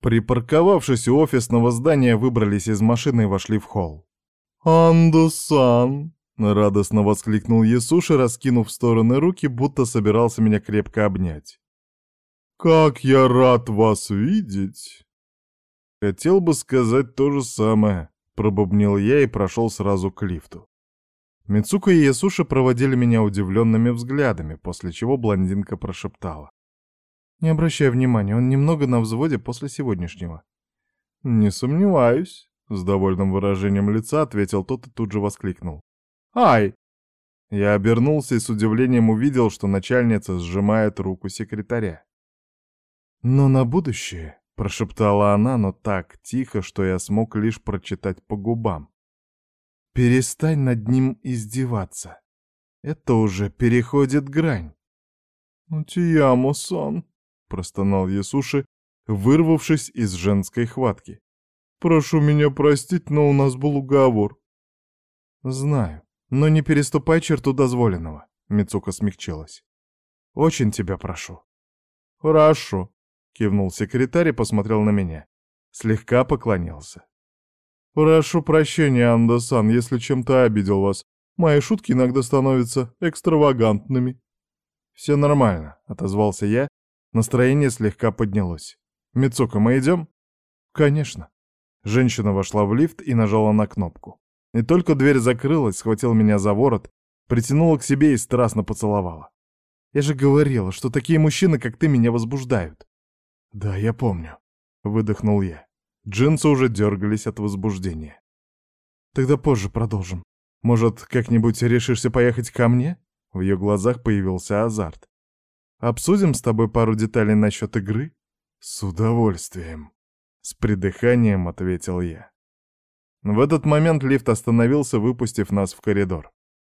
Припарковавшись у офисного здания, выбрались из машины и вошли в холл. «Андусан!» — радостно воскликнул Ясуши, раскинув в стороны руки, будто собирался меня крепко обнять. «Как я рад вас видеть!» «Хотел бы сказать то же самое», — пробубнил я и прошел сразу к лифту. Мицука и Ясуши проводили меня удивленными взглядами, после чего блондинка прошептала. Не обращай внимания, он немного на взводе после сегодняшнего. Не сомневаюсь, с довольным выражением лица ответил тот и тут же воскликнул. Ай! Я обернулся и с удивлением увидел, что начальница сжимает руку секретаря. «Но на будущее», — прошептала она, но так тихо, что я смог лишь прочитать по губам. «Перестань над ним издеваться. Это уже переходит грань». «Тиямо-сан», простонал Ясуши, вырвавшись из женской хватки. «Прошу меня простить, но у нас был уговор». «Знаю, но не переступай черту дозволенного», — Мицука смягчилась. «Очень тебя прошу». «Хорошо», — кивнул секретарь и посмотрел на меня. Слегка поклонился. «Прошу прощения, Анда-сан, если чем-то обидел вас. Мои шутки иногда становятся экстравагантными». «Все нормально», — отозвался я Настроение слегка поднялось. «Мицука, мы идем?» «Конечно». Женщина вошла в лифт и нажала на кнопку. И только дверь закрылась, схватила меня за ворот, притянула к себе и страстно поцеловала. «Я же говорила, что такие мужчины, как ты, меня возбуждают». «Да, я помню», — выдохнул я. Джинсы уже дергались от возбуждения. «Тогда позже продолжим. Может, как-нибудь решишься поехать ко мне?» В ее глазах появился азарт. Обсудим с тобой пару деталей насчет игры?» «С удовольствием», — с придыханием ответил я. В этот момент лифт остановился, выпустив нас в коридор.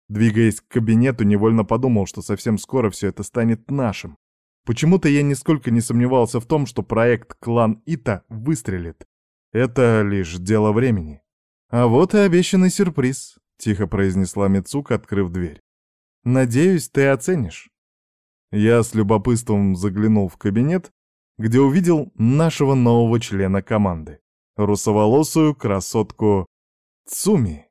Двигаясь к кабинету, невольно подумал, что совсем скоро все это станет нашим. Почему-то я нисколько не сомневался в том, что проект «Клан Ита» выстрелит. Это лишь дело времени. «А вот и обещанный сюрприз», — тихо произнесла Мицука, открыв дверь. «Надеюсь, ты оценишь». Я с любопытством заглянул в кабинет, где увидел нашего нового члена команды — русоволосую красотку Цуми.